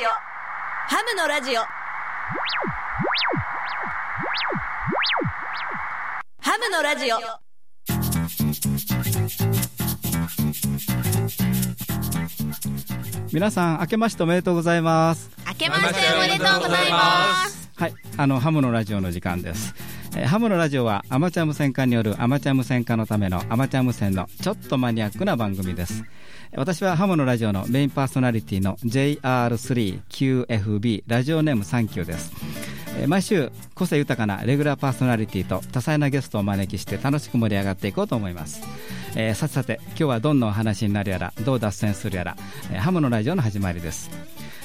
ジオ。ハムのラジオ。ハムのラジオ。皆さん明けましておめでとうございます。明けましておめでとうございます。はいあのハムのラジオの時間です、えーハムのラジオはアマチュア無線化によるアマチュア無線化のためのアマチュア無線のちょっとマニアックな番組です。私はハムのラジオのメインパーソナリティの JR3QFB ラジオネームサンキューです。えー毎週個性豊かなレギュラーパーソナリティと多彩なゲストをお招きして楽しく盛り上がっていこうと思います、えーさてさて今日はどんなお話になるやらどう脱線するやら、えーハムのラジオの始まりです、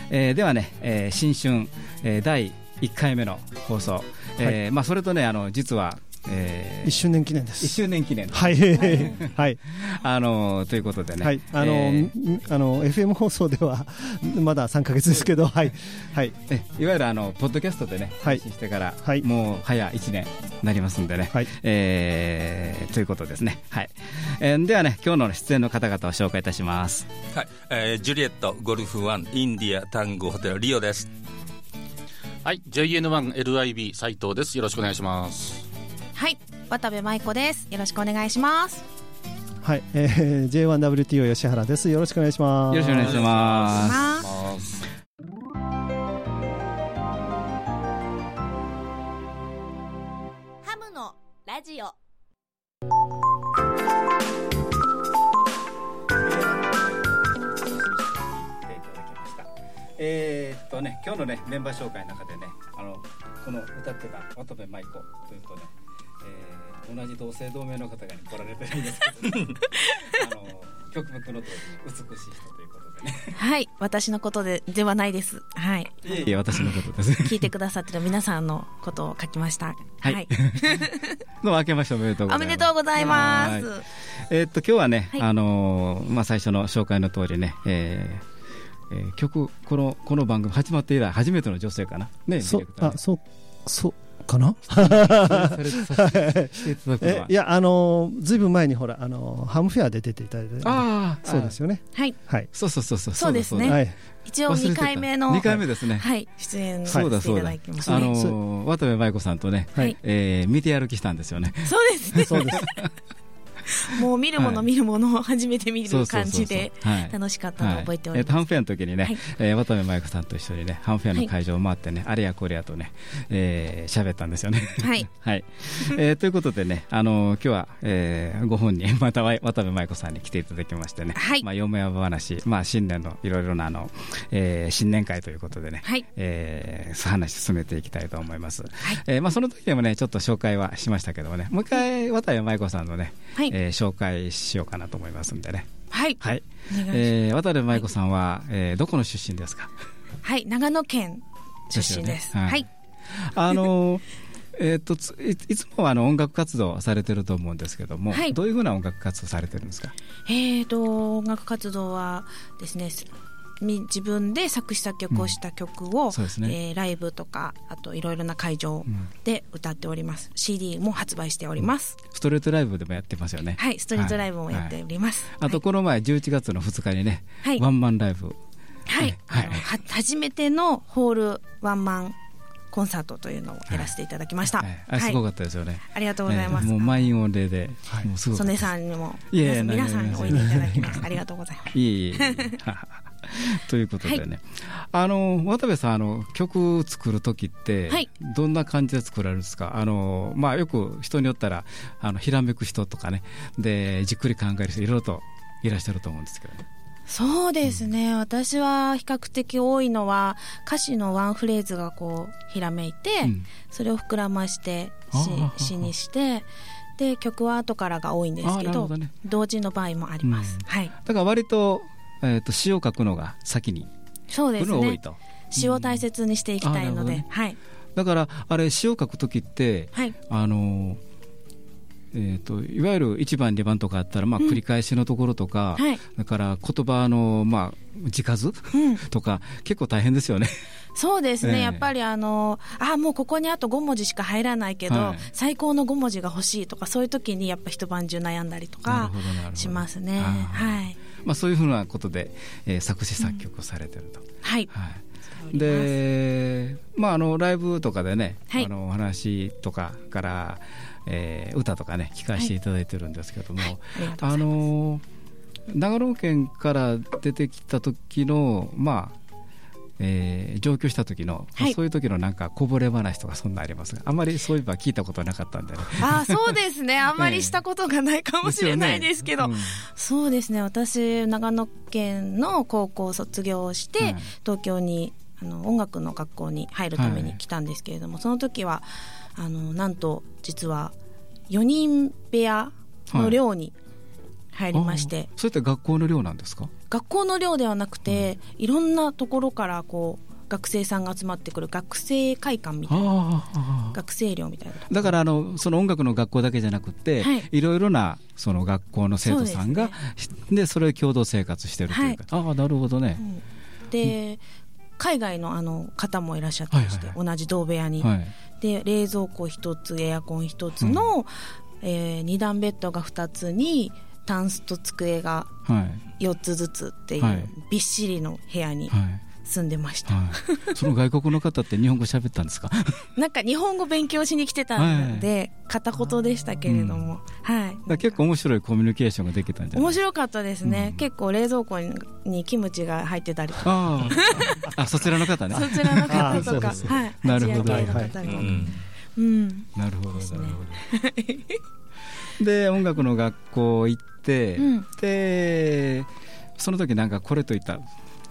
えーではね、えー新春、えー第1回目の放送、えーまあ、それとねあの実は、え一周年記念で1す。周年記念。はい、はい、あのということでね、はい、あの、えーんあの FM 放送ではまだ3ヶ月ですけど、はい、はい、えいわゆるあのポッドキャストでね、はい。配信してから、はい。もう早1年なりますんでね、はい。えーということですね、はい。えーではね今日の出演の方々を紹介いたします。はい、えージュリエットゴルフワンインディアタンゴホテルリオですはい、JN1LIB 斉藤です。よろしくお願いします。はい、渡部舞子です。よろしくお願いします。はい、えー、J1WTO 吉原です。よろしくお願いします。よろしくお願いしますますメンバー紹介の中でねあのこの歌ってた渡部舞子というとね、えー同じ同姓同名の方が、ね、来られてるんですけど、あの曲目の通りに美しい人ということでね。はい、私のことでではないです。はい、いえいえ。私のことです。聞いてくださってる皆さんのことを書きました。はい。どうも明けましておめでとうございます。おめでとうございます。はい。えーっと今日はね、はい。あのーまあ最初の紹介の通りね、えーえー曲このこの番組始まって以来初めての女性かなねそあ、そう、そうかな？いや、あの、ずいぶん前にほら、あの、ハムフェアで出ていただいて。ああそうですよね。はい、はい。そうそうそうそうそうですねはい。一応2回目の2回目ですね、はい出演させていたそうだそうだだきましたあね。のー渡部舞子さんとね、はいえー見て歩きしたんですよねそうですね。そうです。もう見るものはい見るものを初めて見る感じで楽しかったのを覚えております。ハンフェアの時にね、はい。えー渡部舞子さんと一緒にねハンフェアの会場を回ってね、あれやこれやとね喋、えー喋ったんですよね。はい、はい、えーということでね、あのー今日は、えーご本人、またわ渡部舞子さんに来ていただきましてね、はい。まあ、嫁や話、まあ、新年のいろいろなあの、えー新年会ということでね、はい。えー話進めていきたいと思います。えーまあ、その時でもね、ちょっと紹介はしましたけどもね、もう一回、渡部舞子さんのね、はいえー紹介しようかなと思いますんでね。はい、はい、えー渡部舞子さんは、えーどこの出身ですか？はい、長野県出身です。ですよね。はい。はい、あのー えー、とついいつもはあの音楽活動されてると思うんですけども、はい。どういうふうな音楽活動されてるんですか、えーと音楽活動はですね自分で作詞作曲をした曲を、そうですね。えーライブとかあといろいろな会場で歌っております、CD も発売しております、ストレートライブでもやってますよね。はいストリートライブもやっております、あとこの前11月の2日にね、はい。ワンマンライブ。はい、はい。初めてのホールワンマンコンサートというのをやらせていただきました、はい。すごかったですよね、ありがとうございます、えーもう満員御礼で、もうすごか曽根さんにもいやいや皆さんにおいでいただきましたありがとうございます。いえいえ ということでね、あの渡部さんあの曲作る時って、はい。どんな感じで作られるんですか？あの、まあ、よく人によったらあのひらめく人とかね。でじっくり考える人いろいろといらっしゃると思うんですけどね。そうですね、私は比較的多いのは歌詞のワンフレーズがこうひらめいて、うん。それを膨らまして詩詩にしてで曲は後からが多いんですけどね。同時の場合もあります、うん。はい。だから割と,、えー、と詩を書くのが先に。そうですね。多いと、詩を大切にしていきたいので、ね。はい。だからあれ詩を書く時って、はい。あのえー、といわゆる1番2番とかあったら、まあ、繰り返しのところとか、はい。だから言葉の、まあ、字数うん。とか結構大変ですよね。そうですね、ええ。やっぱりあのあもうここにあと5文字しか入らないけど、はい。最高の5文字が欲しいとかそういう時にやっぱ一晩中悩んだりとかしますね。はいまあ、そういうふうなことで、えー作詞作曲をされてると、はい。はい。おります。で、まあ、あのライブとかでね、はい。あのお話とかから、えー歌とかね聞かせていただいてるんですけども、あ。の長野県から出てきた時のまあえー上京した時の、はいそういう時のなんかこぼれ話とかそんなありますがあんまりそういえば聞いたことなかったんでねあーそうですね。あんまりしたことがないかもしれないですけど。よねそうですね。私、長野県の高校を卒業して、はい東京にあの音楽の学校に入るために来たんですけれども、その時はあのなんと実は4人部屋の寮に入りまして、それって学校の寮なんですか？学校の寮ではなくて、いろんなところからこう学生さんが集まってくる学生会館みたいな。学生寮みたいなだからあのその音楽の学校だけじゃなくて、はい。い、ろいろなその学校の生徒さんがで,、それを共同生活してるというか、ああなるほどね、で海外のあの方もいらっしゃったりして、はいはい同じ同部屋に、はい。で冷蔵庫一つエアコン一つの、え2段ベッドが2つにタンスと机がはい。4つずつっていう、はい。びっしりの部屋にはい。住んでました、はい、その外国の方って日本語喋ったんですか？なんか日本語勉強しに来てたので、片言でしたけれども、はい。だから結構面白いコミュニケーションができたんじゃない？面白かったですね、うん。結構冷蔵庫ににキムチが入ってたりとか。あああそちらの方ね。そちらの方とかはい。なるほど。アジア系の方にも、うんうん。なるほど、なるほど。で音楽の学校行って、うん。でその時なんかこれといった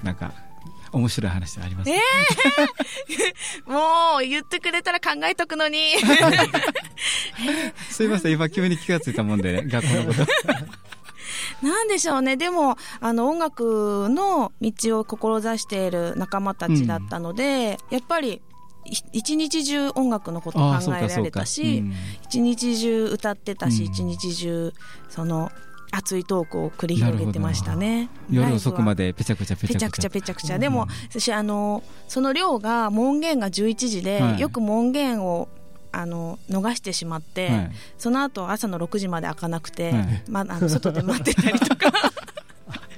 なんか面白い話あります？え もう言ってくれたら考えとくのに。すいません今急に気がついたもんでね 学校のこと。なんでしょうね。でもあの音楽の道を志している仲間たちだったので、やっぱりい一日中音楽のことを考えられたしうん。一日中歌ってたし、うん。一日中その熱いトークを繰り広げてましたね。夜遅くまででペチャクチャペチャクチャ。ぺちゃくちゃぺちゃくちゃでも私あのその量が門限が11時で、はい。よく門限をあの逃してしまって、はい。その後朝の6時まで開かなくて、はい。まあ、あの外で待ってたりとか。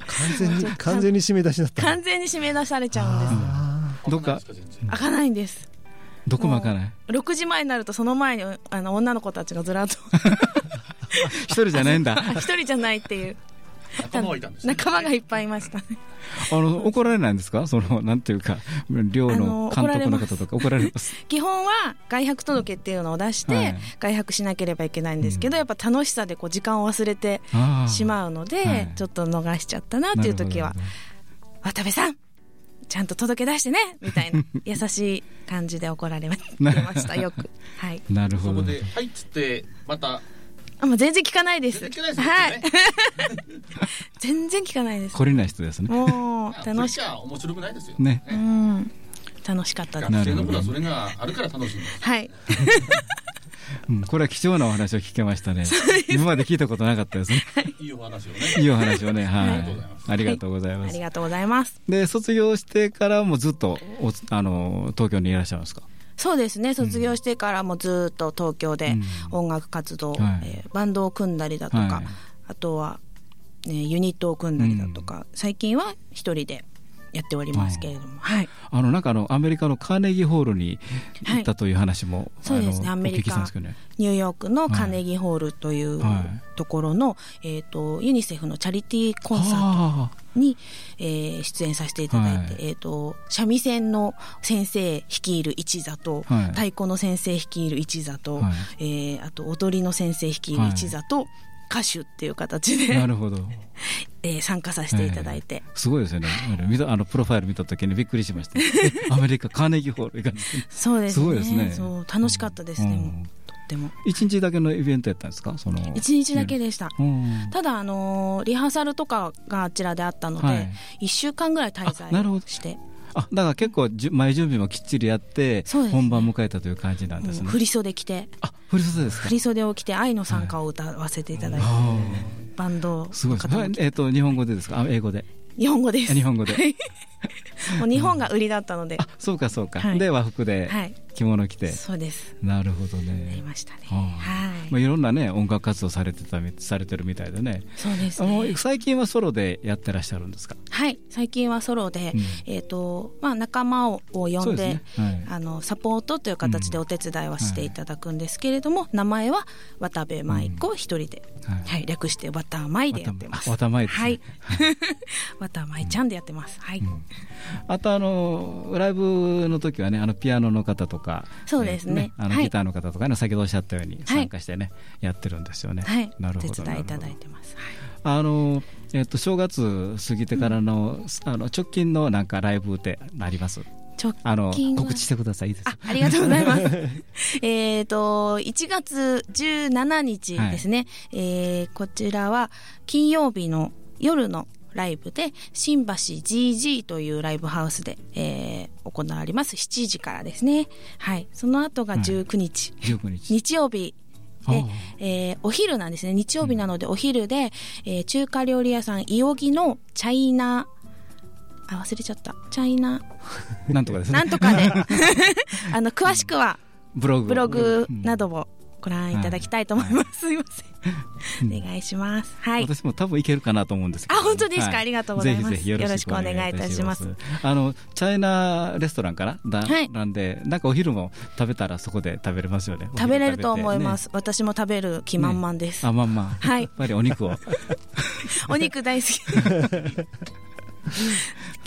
完全に完全に締め出しだった。完全に締め出されちゃうんですあどっか？開かないんです。どこも開かない？6時前になるとその前にあの女の子たちがずらっと 一人じゃないんだ。一人じゃないっていう。仲間はいたんですね。仲間がいっぱいいましたね。あの怒られないんですか？そのなんていうか寮あのの監督の方とか。怒られます。基本は外泊届っていうのを出して、はい。外泊しなければいけないんですけど、やっぱ楽しさでこう時間を忘れてしまうので、はい。ちょっと逃しちゃったなっていう時はなる「渡部さんちゃんと届け出してね」みたいな 優しい感じで怒られまました。よく。はい。なるほど。そこで「はい」っつってまたあもう全然聞かないです。全然聞かないですよはい。ね全然聞かないです。懲りない人ですね。もう楽しそれじゃあ面白くないですよ。ね。うん。楽しかったです。学生の頃はそれがあるから楽しいんです。はい。うんこれは貴重なお話を聞けましたね。今まで聞いたことなかったですね。い。いお話をね。いいお話をね。ははいいありがとうございます。ありがとうございます。で卒業してからもずっとおあの東京にいらっしゃるんですか？そうですね。卒業してからもずっと東京で音楽活動、はい。えーバンドを組んだりだとか、はい。あとは、ね、ユニットを組んだりだとか、最近は一人でやっておりますけれども、はい、あのなんかあのアメリカのカーネギーホールに行ったという話も、そうですね。アメリカね。ニューヨークのカーネギーホールというはい。ところの、えー、とユニセフのチャリティーコンサーあトに、えー出演させていただいて、はい。えー、と三味線の先生率いる一座と、はい。太鼓の先生率いる一座と、はい。えーあと踊りの先生率いる一座と、歌手っていう形ーでな、るほど。えー参加させていただいて、すごいですよね。あの見たあのプロファイル見た時にびっくりしました。えアメリカカーネギーホールそうですね。すごいですね。そう楽しかったですね、うんっても。一日だけのイベントやったんですか？その一日だけでした、うん。ただ、あのーリハーサルとかがあちらであったので、はい。1週間ぐらい滞在して。あだから結構じゅ前準備もきっちりやってね。本番迎えたという感じなんですね。もう振り袖着て。あ振り袖ですか？振り袖を着て愛の参加を歌わせていただいて、あバンドーすごいですねえっ、と日本語でですか？あ英語で。日本語です。あ日本語で。もう日本が売りだったので、あそうかそうか、はい。で和服で。はい着物着て、そうです。なるほどやりねましたね。はい。まあ、いろんなね音楽活動されてたみされてるみたいでね。そうですあのね最近はソロでやってらっしゃるんですか？はい。最近はソロで、うん。えっ、とまあ仲間を呼んでね。はい。あのサポートという形でお手伝いはしていただくんですけれども、名前は渡部舞子一人で、はい。はい、略して渡舞でやってます。わたまいですね。はい。渡舞ちゃんでやってます。はい。あとあのライブの時はねあのピアノの方とかそうですねはいあのギターの方とかね、先ほどおっしゃったように参加してね、やってるんですよね。はい。なるほど伝いいただいてます。あのえっと正月過ぎてからの,、あの直近のなんかライブってあります？直あの告知してくださいあ、ありがとうございます。えっと、1月17日ですね。えーこちらは金曜日の夜のライブで、新橋 GG というライブハウスで、えー行われます。7時からですね。はい。その後が19日。19日日曜日でえーお昼なんですね。日曜日なのでお昼で、えー中華料理屋さん、いおぎのチャイナ、あ、忘れちゃった。チャイナ、なんとかですねなんとかで、あの、詳しくは、ブログブログなど、どをご覧いただきたいと思います。すいません。お願いします。はい。私も多分いけるかなと思うんですけど、あ本当ですかありがとうございますぜひぜひよろしくお願いいたしますあのチャイナレストランからだ、はいなんでなんかお昼も食べたらそこで食べれますよね食べれると思いまねす。私も食べる気満々です。あまあまあ、はいやっぱりお肉を お肉大好き。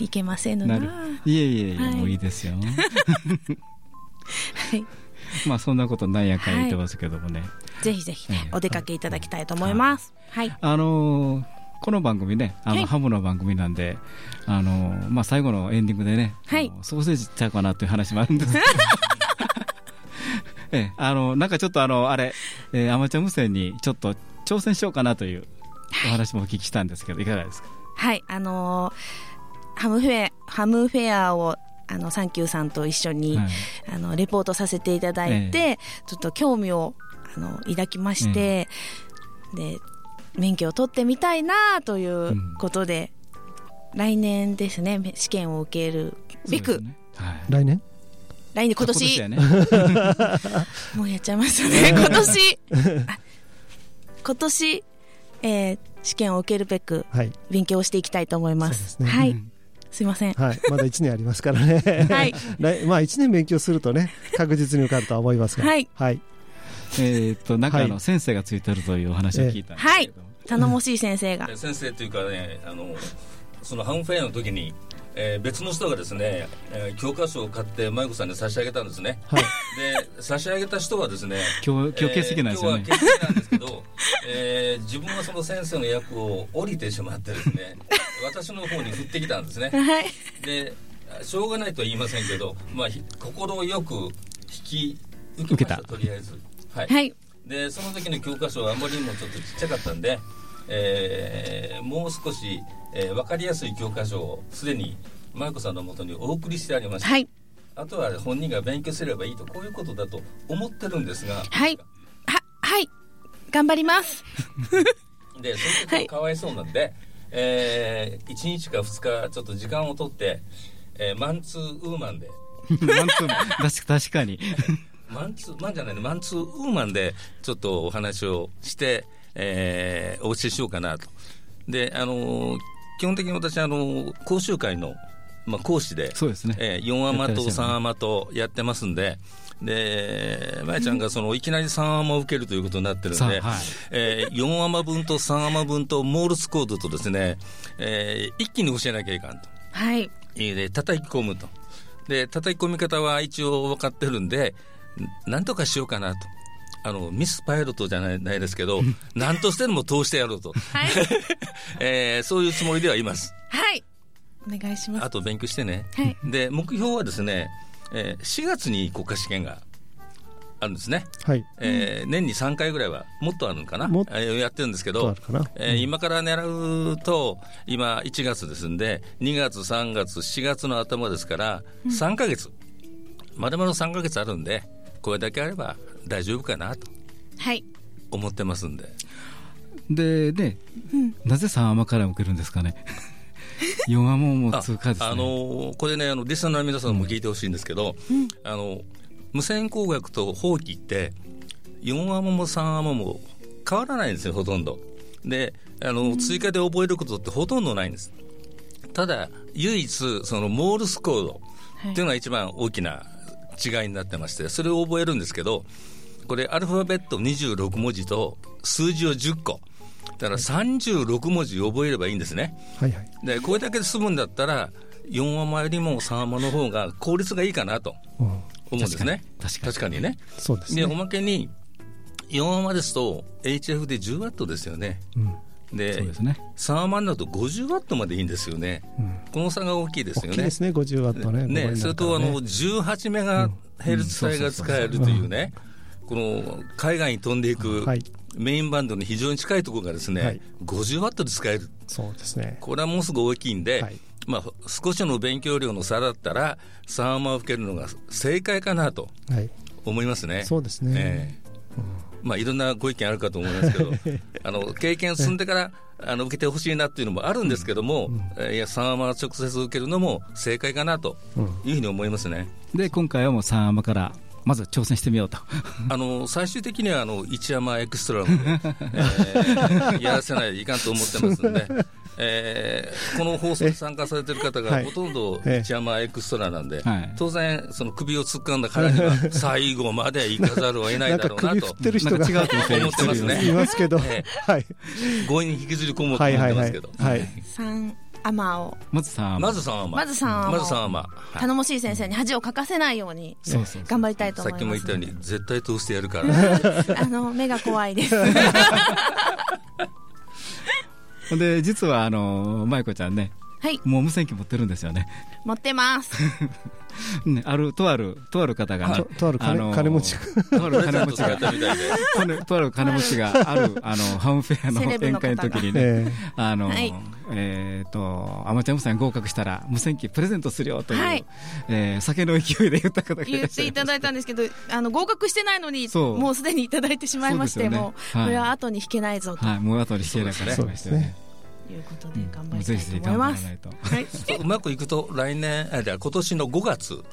いけませんのな。いえいえ、はいもういいですよ はい。まあそんなことなんやかん言ってますけどもね、ぜひぜひねええ。お出かけいただきたいと思います。はい。あのーこの番組ね、あの、はい。ハムの番組なんで、あのーまあ、最後のエンディングでね、はい。ソーセージちゃうかなという話もあるんです。け どええ、あの、なんかちょっとあの、あれ、えーアマチュア無線にちょっと挑戦しようかなというお話もお聞きしたんですけど、いかがですか？はい。あのーハムフェア、ハムフェアを、あの、サンキューさんと一緒に、はい。あの、レポートさせていただいて、ちょっと興味を、あの、抱きまして、で、免許を取ってみたいなということで、来年ですね、試験を受けるべく、ね。はい。来年？来年、今年、やね。もうやっちゃいましたね、今年、あ今年、えー試験を受けるべく、はい。勉強をしていきたいと思います。そうですね。はい、うんすいません。はい。まだ1年ありますからね。はい。来まあ1年勉強するとね、確実に受かるとは思いますが。はい。はい。えーっと、なんかあの、はい先生がついてるというお話を聞いたんですけど、頼もしい先生が。で先生というかねあのそのハンフェアの時に、えー別の人がですね、えー教科書を買って舞子さんに差し上げたんですねはい。で差し上げた人はですね今日、今日欠席なんですよね。えー今日は欠席なんですけど、えー自分はその先生の役を降りてしまってですね私の方に振ってきたんですね はい。でしょうがないとは言いませんけど、まあ、ひ心よく引き受けましたとりあえずはい、はい。でその時の教科書はあまりにもちょっとちっちゃかったんで、えーもう少し、えー分かりやすい教科書をすでに舞子さんのもとにお送りしてありました、はい。あとは本人が勉強すればいいとこういうことだと思ってるんですがはい。は、はい。頑張ります。でそれとかわいそうなんで、え1日か2日ちょっと時間を取って、えーマンツーウーマンで。マンツーマン。確か確かに。マンツーマンじゃないね。マンツーウーマンでちょっとお話をして、えーお教えしようかなと。であのー基本的に私あのー講習会の、まあ、講師でそうですね。えー、4アマとやってらっしゃるね3アマとやってますんで、で、まやちゃんがそのいきなり3アマを受けるということになってるんで、はいえー4アマ分と3アマ分とモールスコードとですね、えー一気に教えなきゃいかんと。はい。えーで、叩き込むと。で、叩き込み方は一応分かってるんで、んなんとかしようかなと。あの、ミスパイロットじゃないないですけど、何としてでも通してやろうと。はい。えーそういうつもりではいます。はい。お願いします。あと勉強してね。はい。で目標はですね、えー4月に国家試験があるんですね、はい。えー年に3回ぐらいはもっとあるのかな？もっえーやってるんですけどかな？えー今から狙うと今1月ですんで2月3月4月の頭ですから3ヶ月、まだまだ3ヶ月あるんでこれだけあれば大丈夫かなとはい。思ってますんででね、なぜ3アマから受けるんですかね？4アマも通過ですね。あのーこれねあのリスナーの皆さんも聞いてほしいんですけど、あの無線工学と法規って4アマも3アマも変わらないんですよ、ほとんど。で、あの、追加で覚えることってほとんどないんです。ただ、唯一、そのモールスコードっていうのが一番大きな違いになってまして、それを覚えるんですけど、これ、アルファベット26文字と数字を10個。だから36文字覚えればいいんですね。はいはい。で、これだけで済むんだったら、4アマよりも3アマの方が効率がいいかなとうん思うんですね。確かににね。で、そうですね。おまけに、4アマですと HF で10ワットですよね。うんでそうですね。3アマだと50ワットまでいいんですよね。うんこの差が大きいですよね。大きいですね、50ワットね。ね、それとあの18メガヘルツ帯が使えるというね、この海外に飛んでいくはいメインバンドに非常に近いところがですね、はい50ワットで使える。そうですね。これはもうすぐ大きいんで、はいまあ、少しの勉強量の差だったら、3アマを受けるのが正解かなとはい。思いますね。そうですね。ええまあ、いろんなご意見あるかと思いますけど、あの経験積んでからあの受けてほしいなっていうのもあるんですけども、えーいや、3アマ直接受けるのも正解かなというふうに思いますね。で、今回はもう3アマから、まず挑戦してみようと。あの最終的にはあの1アマエクストラなので、えーやらせないといかんと思ってますんで。えーこの放送に参加されてる方はいがほとんどええ一山エクストラなんで、はい当然、その首を突っ込んだからには最後まで行かざるを得ないだろうなと首振ってる人がなんか違うと思って 思ってますねいますけど、えはい。強引に引きずり込もうとはいはいはい思ってますけど。。はい。3アマをまず3アマ。まず3アマ。まず3アマまず3アマ。はい頼もしい先生に恥をかかせないように頑張りたいとさ思いますっきも言ったように、絶対通してやるから。あの目が怖いです。で、実は、あの、舞子ちゃんね、はい。もう無線機持ってるんですよね。持ってます。ねある、とある、とある方がねととある金金持ちとある金持ちがやっ、たみたいで。とある金持ちがある、あの、ハムフェアの宴会の時にね、えあの、はい。えっ、と、アマチュア無線合格したら、無線機プレゼントするよという、はい。えー酒の勢いで言った方がい言っらっしゃいまていただいたんですけどあの合格してないのにもうすでにいただいてしまいまして、ね。もうはいこれは後に引けないぞと。はい、もう後にしてなかったそうですね。いうことで頑張りたいと思います。張らないと。はい、うまくいくと来年あじゃあ今年の5月、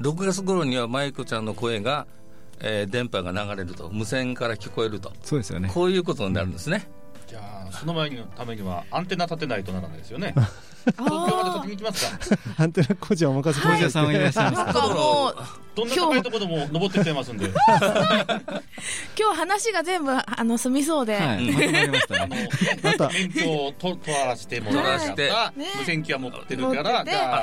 6月頃には舞子ちゃんの声が、えー電波が流れると。無線から聞こえると。そうですよね。こういうことになるんですね、じゃあその前のためにはアンテナ立てないとならないですよね 東京までに行きますか？アンテナ工事はお任せ工場さんはい。らっしゃい。ますかなんかもうどんな高いところでも登ってきてますんで。今日話が全部あの済みそうで、はい、まとまりました免許をと取らせてもら取らせて無線機は持ってるから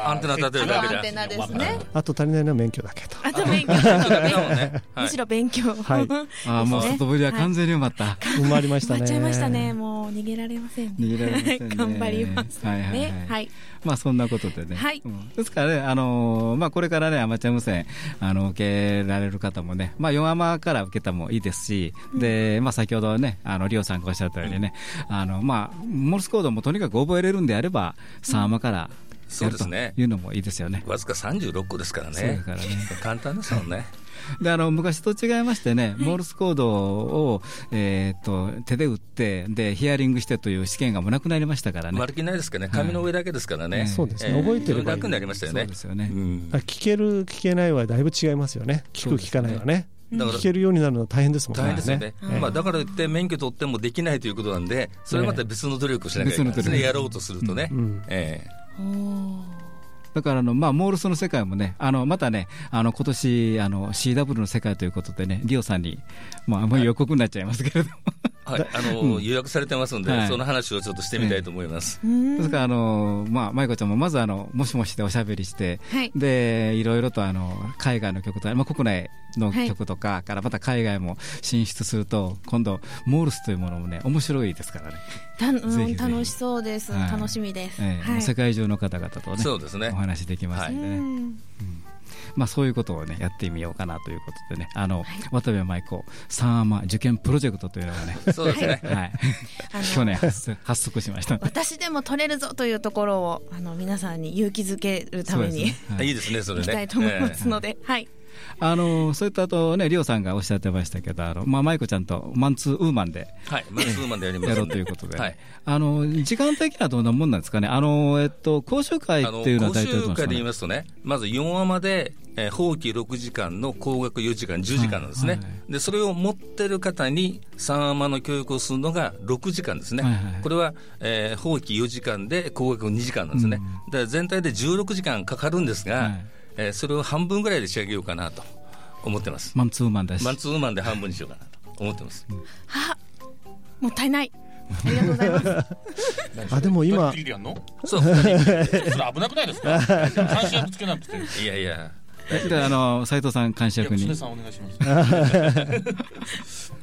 アンテナ立てるだけじゃアンテナですね。あと足りないのは免許だけと。あと勉強だけだもんね、はい。むしろ勉強、はい。ああ、もう外堀は完全に埋まった。埋まりましたね。埋まっちゃいましたね。もう逃げられませんね。逃げられませんね。頑張りますはいはいはい。まあそんなことでね。はい。うん。ですからね、あのーまあこれからね、アマチュア無線、あの、受けられる方もね、まあ4アマから受けたもいいですし、で、まあ先ほどね、あの、リオさんがおっしゃったようにね、あの、まあ、モルスコードもとにかく覚えれるんであれば、3アマからそうやるとですねいうのもいいですよね。わずか36個ですからね。そうだからね。簡単ですもんねであの昔と違いましてね、モールスコードを、えー、と手で打ってで、ヒアリングしてという試験がもうなくなりましたからね。丸気ないですからね紙の上だけですからね、はいそうですね。えー覚えてればいい非常に楽になりましたよね。そうですよね。うん。あ聞ける、聞けないはだいぶ違いますよね。聞く、聞かないはね。だから聞けるようになるのは大変ですもんね。大変ですよね、ええまあ、だからといって免許取ってもできないということなんで、それはまた別の努力をしなきゃいけない。ですね、別の努力やろうとするとね。うん。えだからあの、まあ、モールスの世界もね、あのまたね、あの今年あの CW の世界ということでね、リオさんに、まあ、もう予告になっちゃいますけれども、えはい、あの、予約されてますんで、はい。その話をちょっとしてみたいと思います。ですから、あのまあ、舞子ちゃんもまずあの、もしもしでおしゃべりして、はい。でいろいろとあの海外の曲とか、まあ、国内の曲とかからまた海外も進出すると、今度、モールスというものもね、面白いですからね、たうんぜひぜひ。楽しそうです、はい。楽しみです、世界中の方々とね、そうですね。お話できますんでね。うんまあ、そういうことを、ね、やってみようかなということでね、あの渡部舞子三アマ受験プロジェクトというのがね、そうですね。はい、去年発足発足しました。私でも取れるぞというところをあの皆さんに勇気づけるために、ね。はい。いいですね、それね。いきたいと思いますので、はい、あのそういったとね、リオさんがおっしゃってましたけど、あのまあ、舞子ちゃんとマンツーウーマンではい、マンツーマンでやりますやろうということで、はい。あの時間的にはどんなもんなんですかね、あのえっと、講習会っていうのは講大体どうですか習会で言いね。ますとね、まず4話まで、えー、法規6時間の工学4時間、10時間なんですね、はいはいでそれを持ってる方に3話間の教育をするのが6時間ですね、はいはいこれは、えー、法規4時間で工学2時間なんですね、だから全体で16時間かかるんですが、はいえーそれを半分ぐらいで仕上げようかなと思ってます。マンツーマンだしマンツーマンで半分にしようかなと思ってます。はもったいない。ありがとうございます。あでも今そう、それ危なくないですか？監視役つけなくていいやいや、であの斉藤さん監視や役に。娘さんお願いします。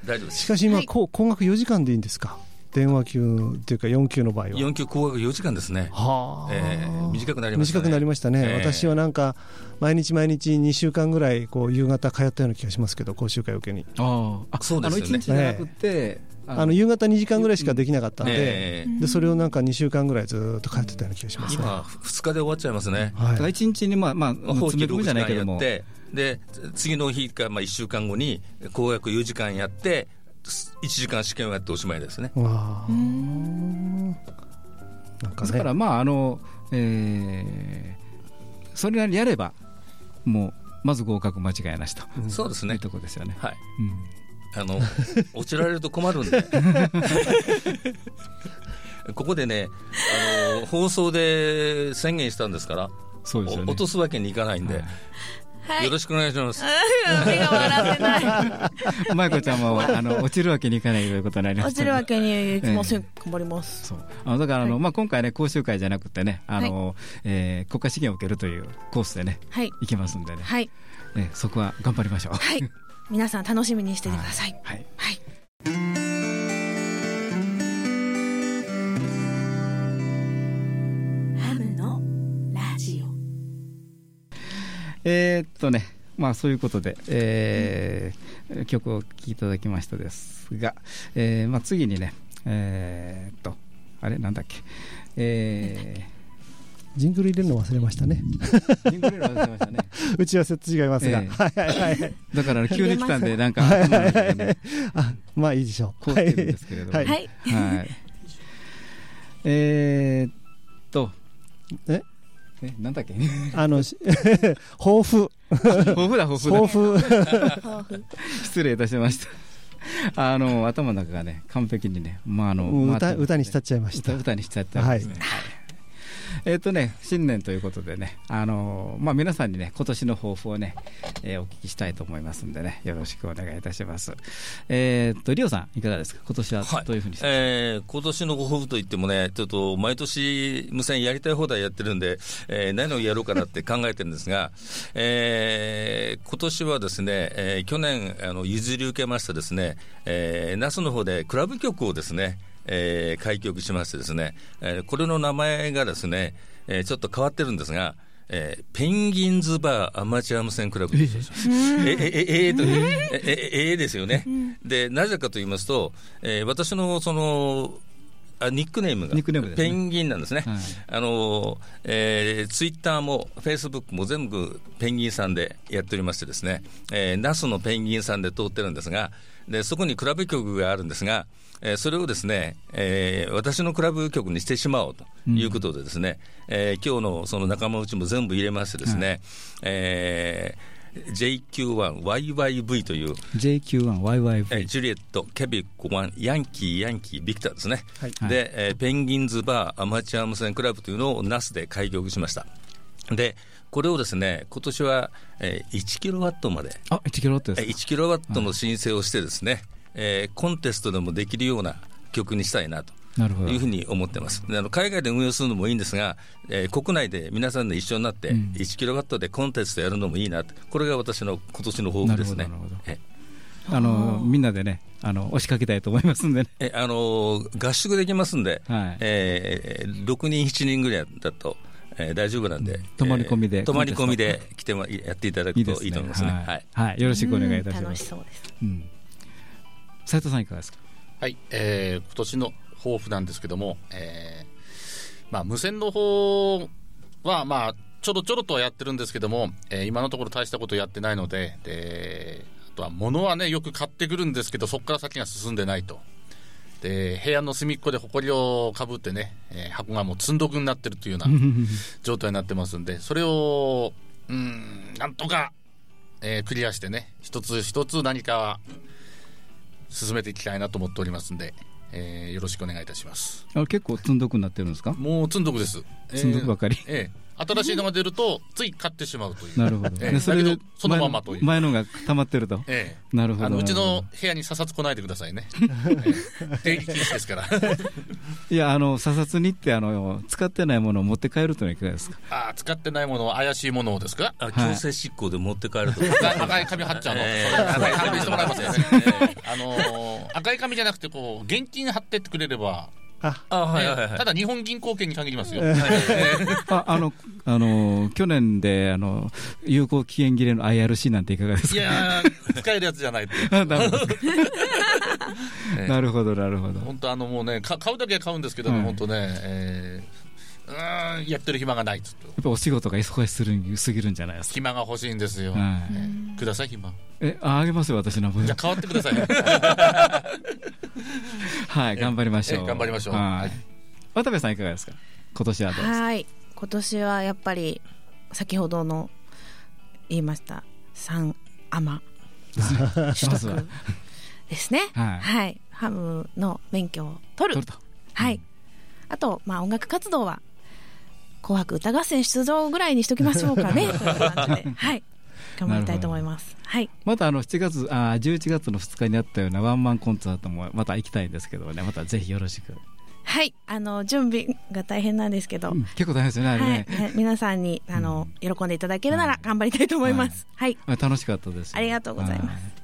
大丈夫です。しかし今、はい。こう工学4時間でいいんですか？電話級っていうか4級の場合は。4級工学4時間ですね。はあ、えー短くなりましたね。短くなりましたね、ええ。私はなんか毎日毎日2週間ぐらいこう夕方通ったような気がしますけど講習会受けに。ああ。そうですよね。あの1日じゃなくて、あの夕方2時間ぐらいしかできなかったんで,、ええ。でそれをなんか2週間ぐらいずーっと通ってたような気がしますね、今、2日で終わっちゃいますね。はい。だから1日に、まあまあ、法規6詰め込むじゃないけ時ども、間やって、で次の日か、まあ、1週間後に工学4時間やって、1時間試験をやっておしまいですね。なんかねですから、まああのえーそれなりにやれば、もうまず合格間違いなしと、そうですねいう。ところですよね。はい。うんあの、落ちられると困るんで。ここでね、あの、放送で宣言したんですから、そうですよねお落とすわけにいかないんで、はいよろしくお願いします。目が笑ってない。舞子ちゃんもあの落ちるわけにいかないということになりました落ちるわけにいきません。え頑張ります。そう。あのだからあの、はい。まあ、今回ね講習会じゃなくてねあの、えー国家試験を受けるというコースでねはい。行きますんでね、はい。ねそこは頑張りましょう。はい。皆さん楽しみにしててください。はい。はいえーっとねまあそういうことで、えー曲をお聴きいただきましたですが、えーまあ、次にねえーっとあれなんだっけえジングル入れるの忘れましたね。ー、ジングル忘れましたね。打ち合わせと違いますが、ええはいはいはいだから急に来たんでなんかはいあまあいいでしょう。こうってるんですけれども、はいはい。はい。えーっと、え？え、なんだっけ？あのし 抱負。豊富だ、豊富だ。抱負。抱負。失礼いたしました。あの、頭の中がね、完璧にね、まあ、あの、歌歌に浸っちゃいました。歌歌にしちゃったんですね。はいえーっとね、新年ということでね、あのまあ、皆さんにね、今年の抱負をね、えーお聞きしたいと思いますんでね、よろしくお願いいたします。えーっと、リオさん、いかがですか？今年ははい。どういうふうにして、えー今年のご抱負といってもね、ちょっと毎年、無線やりたい放題やってるんで、えー何をやろうかなって考えてるんですが、えー今年はですね、えー去年あの譲り受けましたですね、えー、那須の方でクラブ局をですね、えー開局しましてですね、えーこれの名前がですね、えーちょっと変わってるんですが、えーペンギンズバーアマチュア無線クラブ。え、え、え、ええと、え、え、ええですよね。で、なぜかと言いますと、えー私のその、あニックネームがニックネームですねペンギンなんですね。はいあの、えーツイッターもフェイスブックも全部ペンギンさんでやっておりましてですね、えー、ナスのペンギンさんで通ってるんですが、でそこにクラブ局があるんですが、えーそれをですね、えー私のクラブ局にしてしまおうということでですね、えー今日のその仲間内も全部入れましてですね、えー JQ1YYV という、JQ1YYV えージュリエット、ケビック1、ヤンキー、ヤンキー、ビクターですね。はい。で、えーペンギンズバーアマチュア無線クラブというのをナスで開局しました。で、これをですね、今年は、えー1キロワットまで、あ、1キロワットえーですか。1キロワットの申請をしてですね、えーコンテストでもできるような曲にしたいなと。なるほど。いうふうに思ってます。であの海外で運用するのもいいんですが、えー国内で皆さんで一緒になって、うん。1キロワットでコンテストやるのもいいなと、これが私の今年の抱負ですね。あのみんなでねあの押しかけたいと思いますんでね。えあのー合宿できますんで、はい。えー6人、7人ぐらいだと、えー大丈夫なんで、うん。泊まり込みでえー泊まり込みで来てもやっていただくといいと思いますね。はい。はい。はい。よろしくお願いいたしうん。ます楽しそうです。うん斉藤さんいかがですか？はい、えー今年の抱負なんですけども、えーまあ、無線の方は、まあ、ちょろちょろとはやってるんですけども、えー今のところ大したことやってないので、で、あとは物はね、よく買ってくるんですけど、そこから先が進んでないと。で、部屋の隅っこで埃をかぶってね、えー箱がもう積んどくになってるというような 状態になってますんで、それを、うん、なんとか、えークリアしてね、一つ一つ何か進めていきたいなと思っておりますんで、えーよろしくお願いいたします。あ結構積んどくになってるんですか？もう積んどくです。積んどくばかりええ新しいのが出ると、つい買ってしまうという。なるほど、ええ。でそれでだけどそのままという。前のが溜まってると、ええ。なるほど。あのうちの部屋に査察来ないでくださいね。ええ出入り禁止ですから。いやあの査察に行ってあの使ってないものを持って帰るというのはいかがですか？ああ、使ってないものは怪しいものをですか？あ強制執行で持って帰ると、赤赤い紙貼っちゃうの、赤い紙してもらいますよね。あのー赤い紙じゃなくて、こう、現金貼ってってくれれば、ああはいはいはい。ただ日本銀行券に限りますよ。ああのあの去年であの有効期限切れの IRC なんていかがですか？いやー、使えるやつじゃないって。あ なるほど。ええ。なるほど本当あのもうねか買うだけは買うんですけど本当ね、えーうーんやってる暇がないっつってやっぱお仕事が忙しするすぎるんじゃないですか？暇が欲しいんですよ、はい。えーください暇。えああげますよ私の分。じゃあ変わってください。はい頑張りましょう。え頑張りましょう。ははい。い渡部さんいかがですか？今年はどうですか？はい。今年はやっぱり先ほどの言いました三アマ。取得ですね。はい。はい。ハムの免許を取る。取るとはい。あとまあ音楽活動は紅白歌合戦出場ぐらいにしときましょうかね。はい。頑張りたいと思います。はい。またあの7月あ11月の2日にあったようなワンマンコンサートもまた行きたいんですけどね。またぜひよろしく、はい。あの準備が大変なんですけど、うん。結構大変ですよねあれはい。ね、ね皆さんにあの、喜んでいただけるなら頑張りたいと思います。はい、あ楽しかったですありがとうございます。は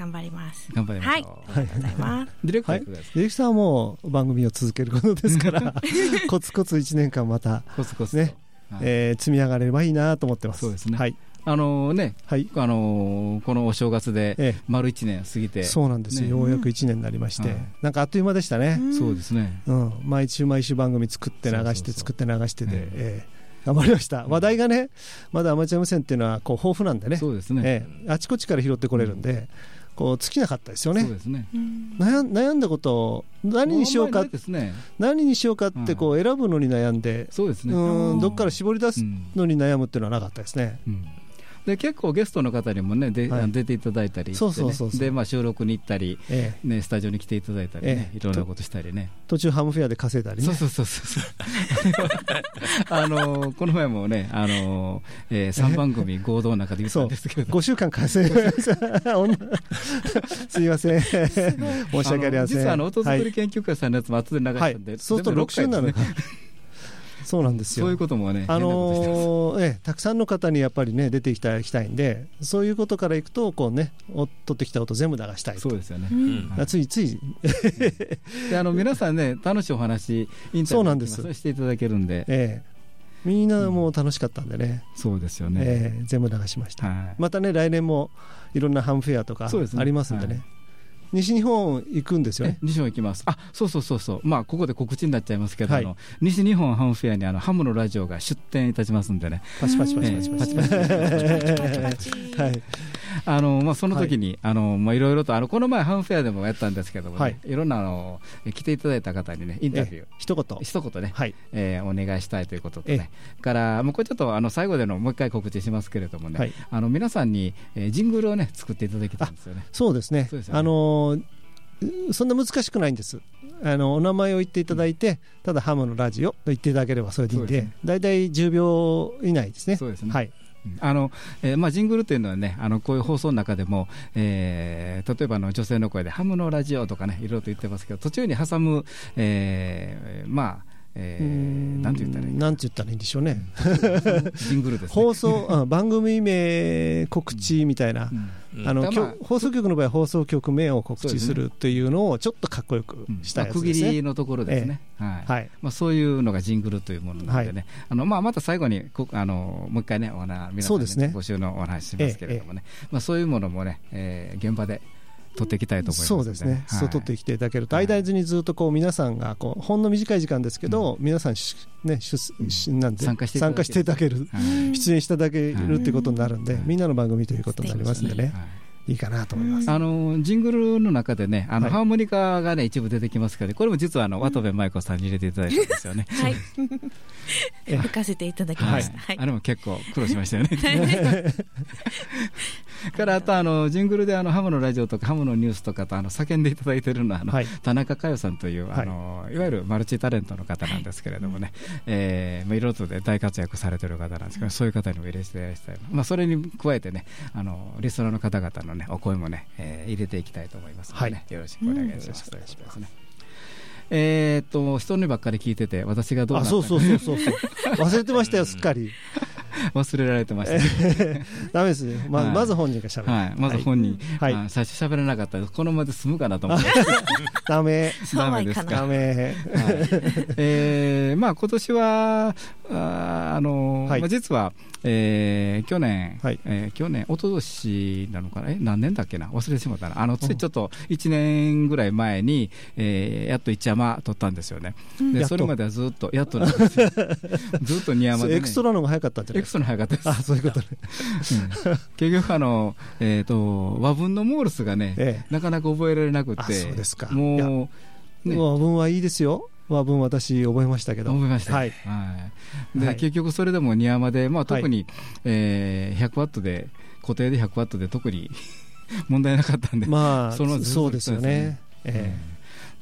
頑張ります。頑張りましはい。ありがとうございます。ディレクタはい。ーいかがですか、ディレクターはもう番組を続けることですから コツコツ1年間また、コツコツと、ねはい。えー積み上がればいいなと思ってます。そうですね。はい、あのねはい。あのこのお正月でえ丸1年過ぎて、そうなんですよ、ね。ようやく1年になりまして、はい。なんかあっという間でしたね、そうですね。うん、毎週毎週番組作って流して作って流してで、ええ。ー頑張りました、話題がねまだアマチュア無線っていうのはこう豊富なんでね。そうですね、ええ。あちこちから拾ってこれるんで、こう尽きなかったですよね。ね。悩ん悩んだことを何にしようかね。何にしようかってこう選ぶのに悩んで、そうですね。うんどっから絞り出すうん。のに悩むっていうのはなかったですね、うんで結構ゲストの方にもねで、はい。出ていただいたりで、まあ、収録に行ったり、ええ。ね、スタジオに来ていただいたりね、ええ。いろんなことしたりね。途中ハムフェアで稼いだりね。そうそうそうそう あのこの前もね、あのえー、3番組合同の中で言ったんですけど。5週間稼いました女すいません。申し訳ありません。実はあの音作はい。り研究会さんのやつも後で流したんで、はい、そうすると全部6週なのねそうなんですよ。そういうこともねあのーええ、たくさんの方にやっぱりね出ていただきたいんでそういうことからいくとこうねお取ってきた音全部流したいと。そうですよね、うん。あついつい、であの皆さんね楽しいお話インタビューしていただけるんで。ええ、みんなもう楽しかったんでね、そうですよね、ええ、全部流しました、はい。またね来年もいろんなハムフェアとかありますんでね。はい西日本行くんですよえね西日本行きます。あ、そうそうそうそう。まあ、ここで告知になっちゃいますけど、はい。あの、西日本ハムフェアにあの、ハムのラジオが出展いたしますんでね。パチパチパチパチパチ。ええ。パチパチパチパチはい。あの、まあ、その時に、あの、まあ、いろいろと、あの、この前ハムフェアでもやったんですけどもね、はい。い、ろんな、あの、え来ていただいた方にね、インタビュー。ええ、一言。一言ね、はい。えーお願いしたいということとえね、から、もうこれちょっとあの最後でのもう一回告知しますけれどもね、はい。あの皆さんに、えージングルをね、作っていただきたいんですよね。そうですね。そうですよね。あのーそんな難しくないんです。あのお名前を言っていただいて、ただハムのラジオと言っていただければそれでいいんで大体10秒以内ですね。そうですね。はい。あのえーまあ、ジングルというのはね、あのこういう放送の中でも、えー例えばあの女性の声で、ハムのラジオとかね、いろいろと言ってますけど、途中に挟む、えーまあ、なんて言ったらいいなんて言ったらいいんでしょうね。ジングルですね。放送あ番組名告知みたいな、うんうんあの放送局の場合は放送局名を告知するっていうのをちょっとかっこよくうんしたやつですね、切りのところですね。はい。はい。まあ、そういうのがジングルというものなのでね、あのまあ、また最後にこあのもう一回ね、お話皆さんね募集のお話ししますけれどもね、まあ、そういうものもね、えー現場で、取っていきたいと思いますそうですね、はい。そう取ってきていただけると、はい。間にずっとこう皆さんがこうほんの短い時間ですけど、皆さんし、ね、出しなんて参加していただける。参加していただける、はい。出演していただけるってことになるんで、はい。みんなの番組ということになりますんでね、はいいいかなと思います。あのジングルの中でね、あのはい。ハーモニカがね、一部出てきますけど、これも実はあの渡部舞子さんに入れていただいたんですよね。はい。え吹かせていただきました、はい。あれも結構苦労しましたよね。からあとあのジングルであのハムのラジオとかハムのニュースとかとあの叫んでいただいてるのはあの、はい。田中佳代さんというあの、い、わゆるマルチタレントの方なんですけれどもね、えーまあ、いろいろとで大活躍されてる方なんですけどそういう方にも入れていただきたい、まあ、それに加えてねあのリスナーの方々の、ね、お声もね、えー入れていきたいと思いますので、ねよろしくお願いします。ということですねえーっと人にばっかり聞いてて私がどうなあったか。そうそうそうそうそう。忘れてましたよ、すっかり。忘れられてました、ね ダメですね、まはい。まず本人がしゃべる、はい、まず本人、はい。あ最初喋らなかった。ですこのままで済むかなと思って。ダメ、そうはいかな。ダメ、えーまあ今年はああの、はい。まあ、実は、えー去年、はい。えー去年一昨年なのかな？え何年だっけな？忘れてしまったな。あのついちょっと1年ぐらい前に、えーやっと一山取ったんですよね。でそれまではずっとやっとなんですよ。ずっと二山で、ね、エクストラの方が早かったんじゃないですエクストラの早かったです。そういうことね。うん。結局あの、えー、と和文のモールスがね、えなかなか覚えられなくてあそうですか。もう、ね、和文はいいですよ。和文私覚えましたけど。思いました、はい。はい。ではい結局それでも二山で、まあ、特に、えー100ワットで固定で100ワットで特に 問題なかったんで、まあそのそうですよね。え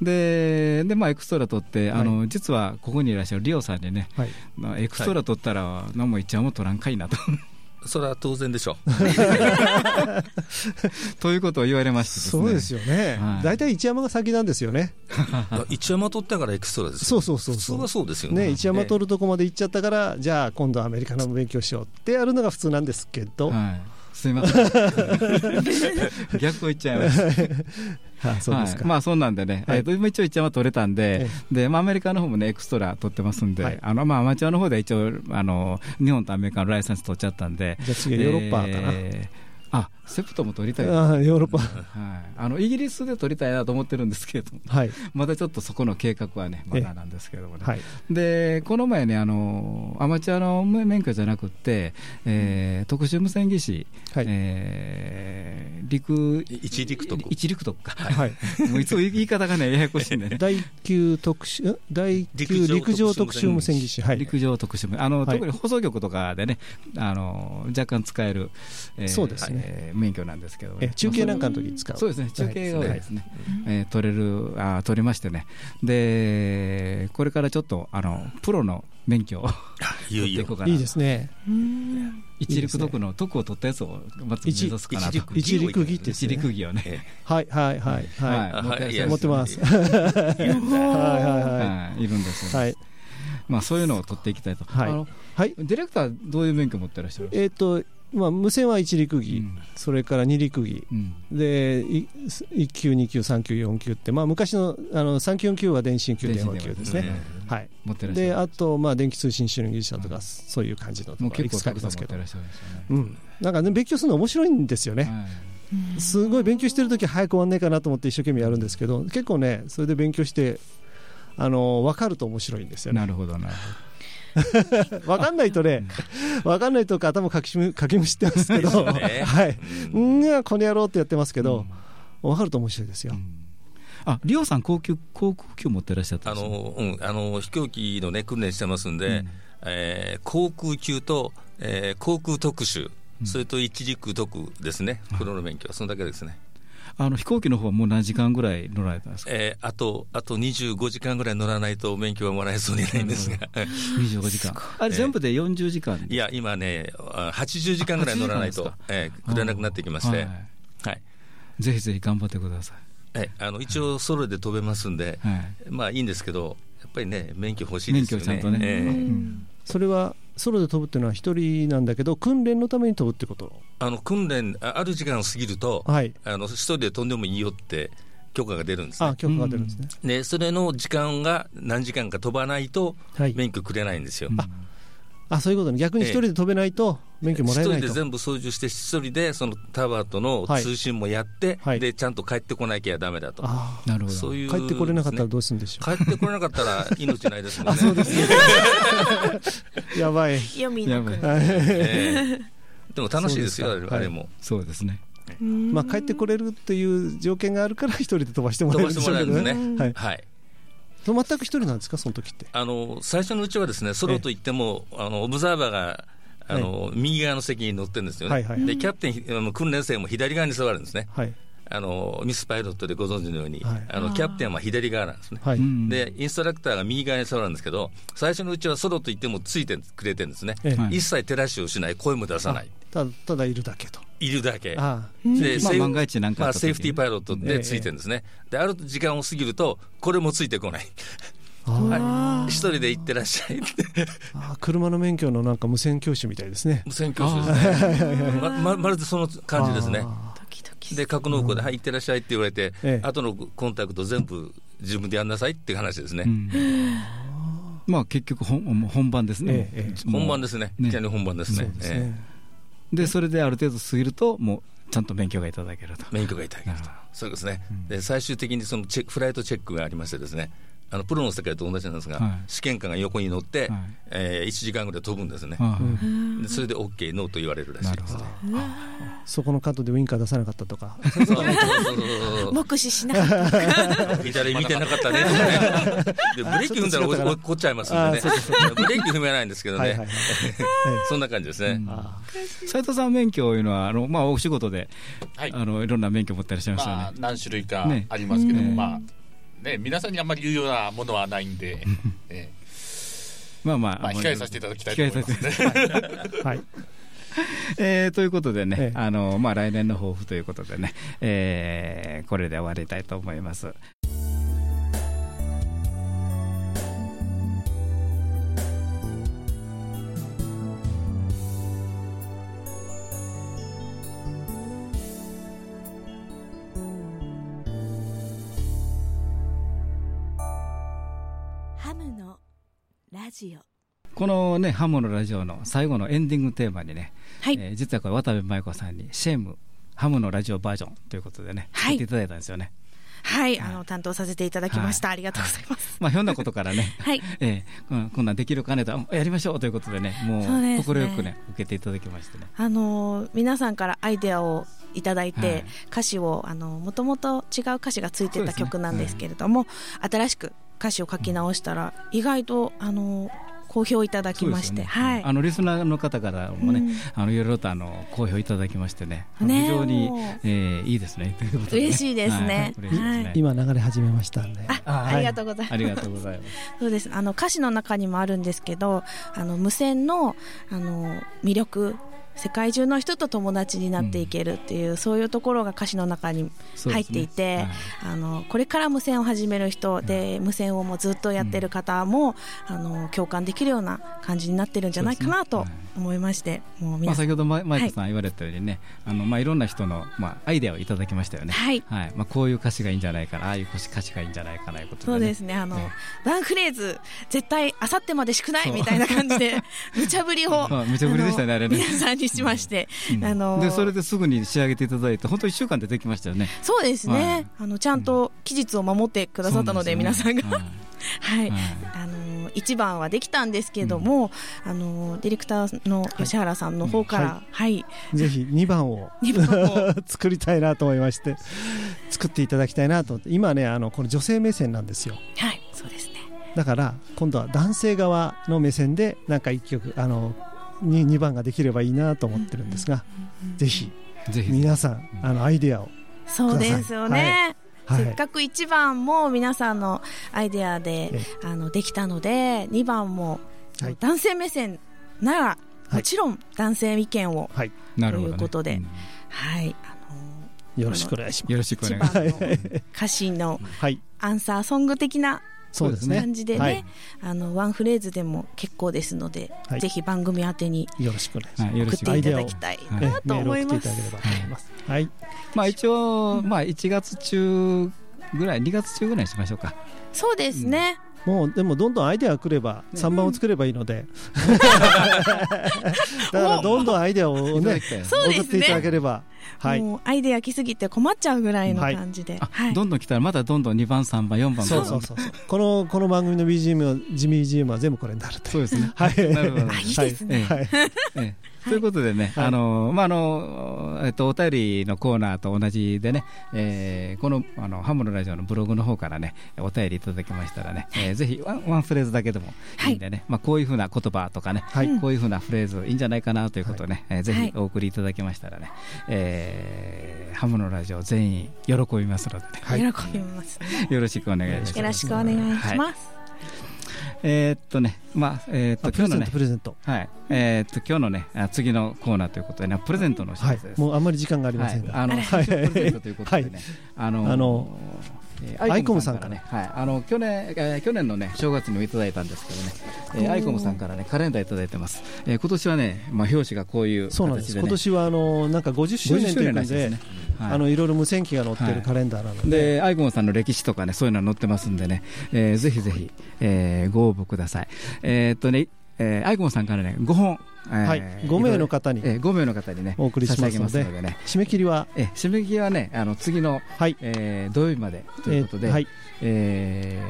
でで、まあ、エクストラ取って、あの実はここにいらっしゃるリオさんにね、えはい。まあ、エクストラ取ったら何も一丁も取らんかいなと、それは当然でしょ ということを言われましてですねそうですよねはい。大体一山が先なんですよね。う。一山取ったからエクストラですよ。そうそうそうそう普通はそうですよね。ね、一山取るとこまで行っちゃったから、じゃあ今度はアメリカの勉強しようってやるのが普通なんですけど、はい、すいません 逆を言っちゃいましたあそうですか。はい、まあそんなんでね、はいえーと今一応一山取れたんで、えでまあ、アメリカの方もね、エクストラ取ってますんで、はい。あのまあ、アマチュアの方で一応あの、日本とアメリカのライセンス取っちゃったんで、じゃあ次はヨーロッパかな。えーあセプトも取りたい、はい、ああヨーロッパ。あのイギリスで取りたいなと思ってるんですけれども、はい。まだちょっとそこの計画はね、まだなんですけどもね。はい。でこの前ねあの、アマチュアの免許じゃなくって、えー特殊無線技師、はい。えー陸一陸徳一陸徳か、はい。もういつも言い方がね、ややこしいんでね。第9特殊、ん第9陸陸上上特殊無線技師。はい。陸上特殊無あの、はい特に放送局とかでね、あの若干使える、えーそうですねえー免許なんですけどね、え中継なんかの時に使う？そうですね、中継が多いですね、はい。えー取れるあ、取れましてね、でこれからちょっとあのプロの免許を取っていこう。かな、いいですね。うん。一陸徳の徳を取ったやつをまず目一指すかなと、一陸一陸技って一陸技をね、えはいはいはいははい。あ持ってます。いはいやはいははい、い。るんですはい。まあ、そういうのを取っていきたいと、はい。ディレクター、どういう免許持ってらっしゃるんですえっと、まあ、無線は一陸技、うん。それから二陸技。うん。でい1級、2級、3級、4級って、まあ、昔のあの3級、4級は電信級、電話級ですね。はい、あと、まあ、電気通信主任技術者とか、そういう感じのところいくつかありますけど。うん、なんかね、勉強するの面白いんですよね、はい。すごい勉強してるとき、早く終わんねえかなと思って一生懸命やるんですけど、結構ね、それで勉強して、あの分かると面白いんですよね。なるほど、なる 分かんないとね、分かんないとか頭かきむかきむしってますけど、はい、ううんん、いやこの野郎ってやってますけほど。ど、分かると面白いですよ。あ、リオさん、高級、航空機を持ってらっしゃったんあですかの、うん、あの飛行機のね、訓練してますんで、うん。えー航空級と、えー航空特殊、うん。それと一陸特ですね、プロの免許は、そのだけですね。あの飛行機の方はもう何時間ぐらい乗られたんですか？えーあと、あと25時間ぐらい乗らないと免許はもらえそうにないんですが、25時間。あれ、全部で40時間？いや、今ね、あ80時間ぐらい乗らない80とえー、くれなくなってきまして、ははい。い。ぜひぜひ頑張ってくださえあの一応、ソロで飛べますんで、い。はい。まあいいんですけど、やっぱりね、免許欲しいですよね。免許ちゃんとね。ええうん。それはソロで飛ぶっていうのは一人なんだけど、訓練のために飛ぶってこと、あの訓練あ、ある時間過ぎると、はい、あの一人で飛んでもいいよって許可が出るんですね。あ許可が出るんですね。でそれの時間が何時間か飛ばないとはい。免許くれないんですよ、うんあそういうことね。逆に一人で飛べないと免許もらえないと、一人で全部操縦して、一人でそのタワーとの通信もやって、はい。でちゃんと帰ってこなきゃだめだと、あなるほど。そういう、ー帰ってこれなかったらどうするんでしょ帰ってこれなかったら 命ないですもんね。あそうですね。う やばい。読みなくやばええ。でも楽しいですよ、あれも。そうですね。まあ帰ってこれるという条件があるから一人で飛ばしてもらえるんでしょうけど飛ばしてもらえるんですはい。はい。と全く一人なんですかその時って？あの最初のうちはですねソロといっても、あのオブザーバーがあの、右側の席に乗ってるんですよね、はいはい。でキャプテンあの訓練生も左側に座るんですね、はいあのミスパイロットでご存知のように、はい。あのキャプテンは左側なんですね。でインストラクターが右側に座るんですけど、最初のうちはソロといってもついてくれてるんですね、ええ。はい。一切照らしをしない、声も出さない、ただただいるだけと。いるだけ。あでセーフまあ万が一なんかあまあ、った時セーフティーパイロットでついてるんですね、である時間を過ぎると、これもついてこない、ああはい、一人で行ってらっしゃいって、ああ車の免許のなんか無線教習みたいですね。無線教習ですね、まままるでその感じですね。で、格納庫で、はい、行ってらっしゃいって言われて、ええ。後のコンタクト全部自分でやんなさいっていう話ですね。うん。まあ結局本本番ですね、本番ですね。ね。いきなり本番ですね。でそれである程度過ぎるともうちゃんと勉強がいただけると。免許がいただけると。そうですね。で、最終的にそのチェックフライトチェックがありましてですね、あのプロの世界と同じなんですが、はい。試験官が横に乗って、はい。えー1時間ぐらい飛ぶんですね。ああでそれで OK、ノーと言われるらしですないるほど。ね。そこのカットでウインカー出さなかったとか。目視しなかった左見てなかったねとかね。でブレーキ踏んだら落っこっちゃいますんでね。ブレーキ踏めないんですけどね。はいはいはい。そんな感じですね。あ斉藤さん免許いうのはあの、まあ、お仕事で、はい。あのいろんな免許持ってらっしゃいますよね。まあ、、何種類かね。ありますけども、うん。まあね、皆さんにあんまり言うようなものはないんで、えまあまあ、まあ、控えさせていただきたいと思いますね。あはい えーということでね、ええあのまあ、来年の抱負ということでね、えーこれで終わりたいと思います。ハムのラジオ。このね、ハモのラジオの最後のエンディングテーマにね、はい。えー実はこれ渡部麻衣子さんにシェームハムのラジオバージョンということでね、はい。ていただいたんですよね。はい、あの担当させていただきました、はい。ありがとうございます、まあ、ひょんなことからね、はい。えーうんこんなんできるかねと、あやりましょうということでね、もうそうですね。快くね、受けていただきましてね。あのー皆さんからアイデアをいただいて、はい。歌詞をあのもともと違う歌詞がついてた曲なんですけれども、新しく歌詞を書き直したら意外とあの好評いただきまして、ね。はい。あのリスナーの方からもね、うんあのいろいろとあの好評いただきましてね、ね非常にえーいいですねということで。ね嬉しいですね。はい。嬉しいですね。はい。今流れ始めましたんで。あありがとうございます、ありがとうございます。そうです。あの歌詞の中にもあるんですけどあの無線のあの魅力世界中の人と友達になっていけるっていう、そういうところが歌詞の中に入っていて、はい。あのこれから無線を始める人で無線をもうずっとやってる方も、あの共感できるような感じになってるんじゃないかなと思いまして、もうまあ、皆さん、先ほどママイクさん言われたようにね、いあのまあ、いろんな人の、まあ、アイデアをいただきましたよね、はい。まあ、こういう歌詞がいいんじゃないかなああいう歌詞がいいんじゃないかなということで、そうですね。あの、えワンフレーズ絶対あさってまでしくないみたいな感じで無茶ぶりを。まあ無茶ぶりでしたねのあれね。皆さんにしまして、うんあのでそれですぐに仕上げていただいて本当1週間でできましたよね。そうですね、はい。あのちゃんと期日を守ってくださったので、皆さんが、はい。はい、はい。あの一番はできたんですけども、あのディレクターの吉原さんの方から、ははい、ぜひ2番を 二番を。作りたいなと思いまして作っていただきたいなと。思って今ねあのこれ女性目線なんですよ。はい、そうですね。だから今度は男性側の目線でなんか1曲あの 2, 2番ができればいいなと思ってるんですが、ぜひぜひ。皆さんあのアイデアを、そうですよね。はい。せっかく一番も皆さんのアイデアでえあのできたので2番もはい。男性目線ならい。もちろん男性意見をはい、なるほど、ね、ということでん。はい。あよろしくお願いしまよろしくおの願いします。一番の歌詞のアンサーソング的なそうですね。感じでね、はい。あのワンフレーズでも結構ですので、はい。ぜひ番組宛てによろしくお願いします。送っていただきたいなと思います。送ってい。ただければと思います。はい、まあ一応、まあ、1月中ぐらい2月中ぐらいにしましょうか。そうですね、もうでもどんどんアイデアが来れば3番を作ればいいので、だからどんどんアイデアをね。送っていただければ、はい、もうアイデア来すぎて困っちゃうぐらいの感じで、あはい。どんどん来たらまたどんどん2番3番4番そうそうそうそう。このこの番組の BGM は地味 BGM は全部これになると。そうですね。はい。なるほど。あいいですね。ええ。はい。ええ。ということでね、はい。あのまああのえっとお便りのコーナーと同じでね、えーこのあのハムのラジオのブログの方からねお便りいただきましたらね、えーぜひワンワンフレーズだけでもい。いんでね、まあこういうふうな言葉とかね、はいこういうふうなフレーズいいんじゃないかなということをね、えーぜはいひお送りいただきましたらね、えーハムのラジオ全員喜びますので。ね、はい。喜びます、よろしくお願いします。よろしくお願いします、えーっとね、まあえーっと今日のねトプレゼント。はい、えーっと今日のねあ次のコーナーということでねプレゼントのお知はいらせです。もうあんまり時間がありませんが、はい、あの、プレゼントということでね、あのあのえーアイコムさんからね、はい、あの去年、えー去年のね正月にもいただいたんですけどね、えーアイコムさんからねカレンダーいただいてます。えー今年はね、まあ表紙がこういうそうなんです、今年はあのなんか50周年ということで、ね。はい。あのいろいろ無線機が載ってるカレンダーなので、で、アイコムさんの歴史とかね、そういうの載ってますんでね、えーぜひぜひ、えーご応募ください。えーっとね、えーアイコムさんからね、5本、えーはい5名の方にえー5名の方にね、お送りしますのでますのでね、締め切りは、えー締め切りはね、あの次の、はい。えー土曜日までということで、えーはい、え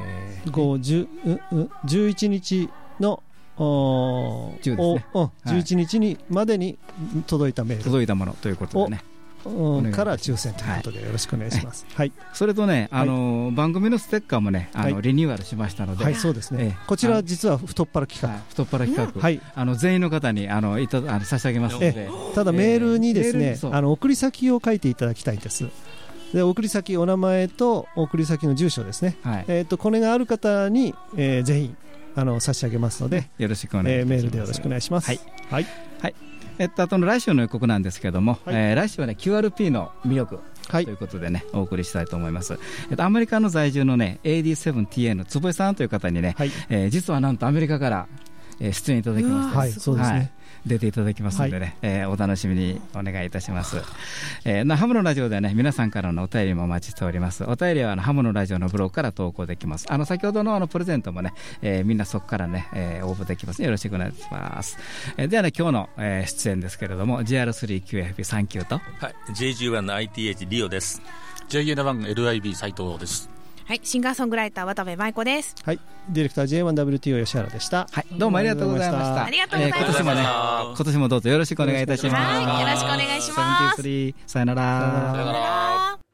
ーこう10うう11日のお10ですね。おお11日にまでに届いたメール。届いたものということでね、から抽選ということでよろしくお願いします。はい、それとね、あのー番組のステッカーもね、あのはいリニューアルしましたので、はい、そうですね。ええこちら実は太っ腹企はい太っ腹企画、はいあの全員の方にあのいたあの差し上げますのえで、画。ただメールにですねあの送り先を書いていただきたいんです。で送り先お名前と送り先の住所ですね。はい、えっ、とこれがある方に、えー、全員あの差し上げますので、よろしくお願いします。メールでよろしくお願いします。はい。はい。えっと、あとの来週の予告なんですけども、はいえー来週はね QRP の魅力はいということでね、お送りしたいと思います。えっと、アメリカの在住のね AD7TA の坪井さんという方にね、はい。えー実はなんとアメリカから、えー出演いただきまして、はい、そうですね。出ていただきますのでね、えーお楽しみにお願いいたします。えーなハムのラジオではね、皆さんからのお便りもお待ちしております。お便りはあのハムのラジオのブログから投稿できます。あの先ほどのあのプレゼントもね、えーみんなそこからね、えー応募できます。よろしくお願いします。えーではね、今日の、えー出演ですけれども、GR3QFB39 と、はい、JG1 の ITH リオです。JN1LIB 斉藤です。はい、シンガーソングライター渡部舞子です。はい。ディレクター J1WTO 吉原でした。はい、どうもありがとうございました。ありがとうございましたえー今年もね、今年もどうぞよろしくお願いいたします。はいよろしくお願いします73さよなら。さよならさよなら